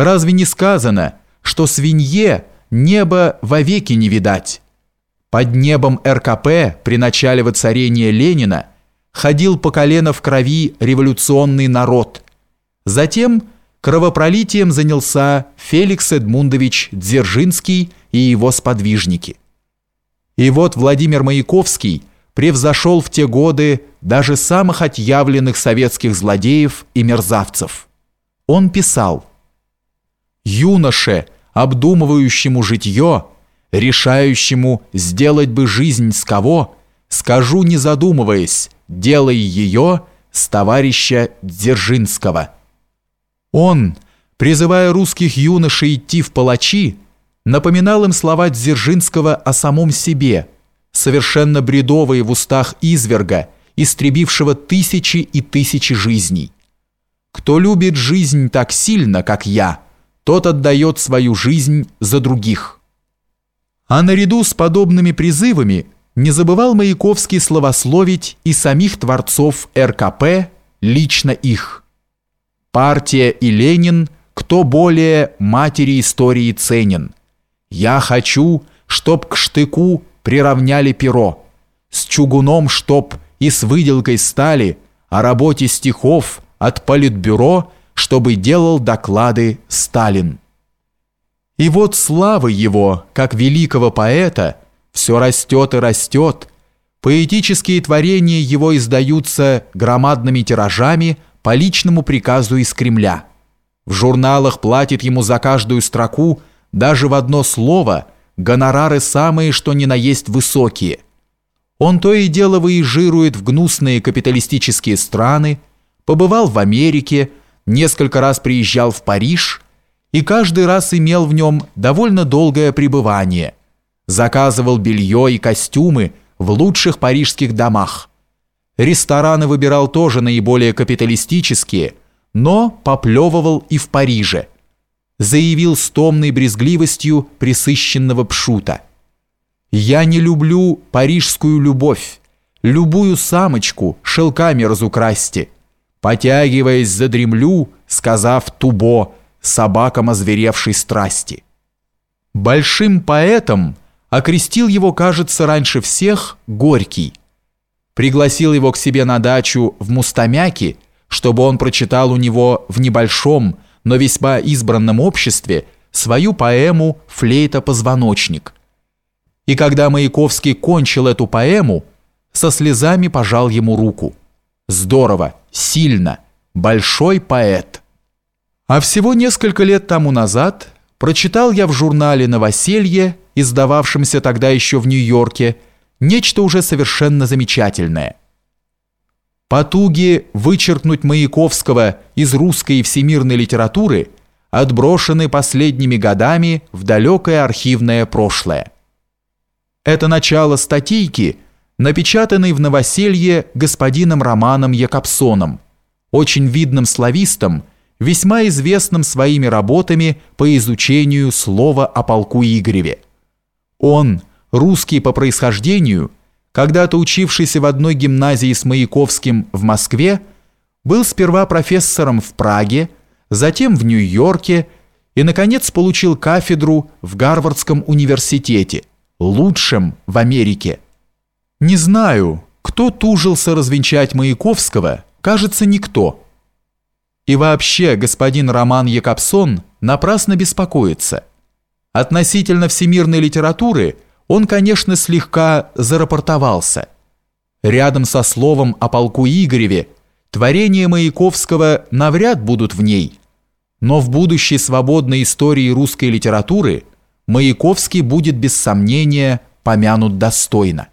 Разве не сказано, что свинье небо вовеки не видать? Под небом РКП при начале воцарения Ленина ходил по колено в крови революционный народ. Затем кровопролитием занялся Феликс Эдмундович Дзержинский и его сподвижники. И вот Владимир Маяковский превзошел в те годы даже самых отъявленных советских злодеев и мерзавцев. Он писал «Юноше, обдумывающему житье, решающему сделать бы жизнь с кого, скажу не задумываясь, делай ее с товарища Дзержинского». Он, призывая русских юношей идти в палачи, напоминал им слова Дзержинского о самом себе, совершенно бредовые в устах изверга, истребившего тысячи и тысячи жизней. «Кто любит жизнь так сильно, как я, тот отдает свою жизнь за других». А наряду с подобными призывами не забывал Маяковский словословить и самих творцов РКП, лично их. Партия и Ленин, кто более матери истории ценен. Я хочу, чтоб к штыку приравняли перо, с чугуном чтоб и с выделкой стали, о работе стихов от политбюро, чтобы делал доклады Сталин. И вот слава его, как великого поэта, все растет и растет, поэтические творения его издаются громадными тиражами по личному приказу из Кремля. В журналах платит ему за каждую строку даже в одно слово гонорары самые, что ни на есть высокие. Он то и дело выезжирует в гнусные капиталистические страны, побывал в Америке, несколько раз приезжал в Париж и каждый раз имел в нем довольно долгое пребывание. Заказывал белье и костюмы в лучших парижских домах. Рестораны выбирал тоже наиболее капиталистические, но поплевывал и в Париже. Заявил с томной брезгливостью присыщенного пшута. «Я не люблю парижскую любовь, любую самочку шелками разукрасьте. Потягиваясь за дремлю, сказав тубо, собакам озверевшей страсти». Большим поэтом окрестил его, кажется, раньше всех Горький – пригласил его к себе на дачу в Мустамяки, чтобы он прочитал у него в небольшом, но весьма избранном обществе свою поэму «Флейта-позвоночник». И когда Маяковский кончил эту поэму, со слезами пожал ему руку. Здорово, сильно, большой поэт. А всего несколько лет тому назад прочитал я в журнале «Новоселье», издававшемся тогда еще в Нью-Йорке, нечто уже совершенно замечательное. Потуги вычеркнуть Маяковского из русской и всемирной литературы отброшены последними годами в далекое архивное прошлое. Это начало статейки, напечатанной в новоселье господином Романом Якобсоном, очень видным славистом, весьма известным своими работами по изучению слова о полку Игореве. Он – русский по происхождению, когда-то учившийся в одной гимназии с Маяковским в Москве, был сперва профессором в Праге, затем в Нью-Йорке и, наконец, получил кафедру в Гарвардском университете, лучшем в Америке. Не знаю, кто тужился развенчать Маяковского, кажется, никто. И вообще, господин Роман Якобсон напрасно беспокоится. Относительно всемирной литературы – он, конечно, слегка зарапортовался. Рядом со словом о полку Игореве творения Маяковского навряд будут в ней, но в будущей свободной истории русской литературы Маяковский будет без сомнения помянут достойно.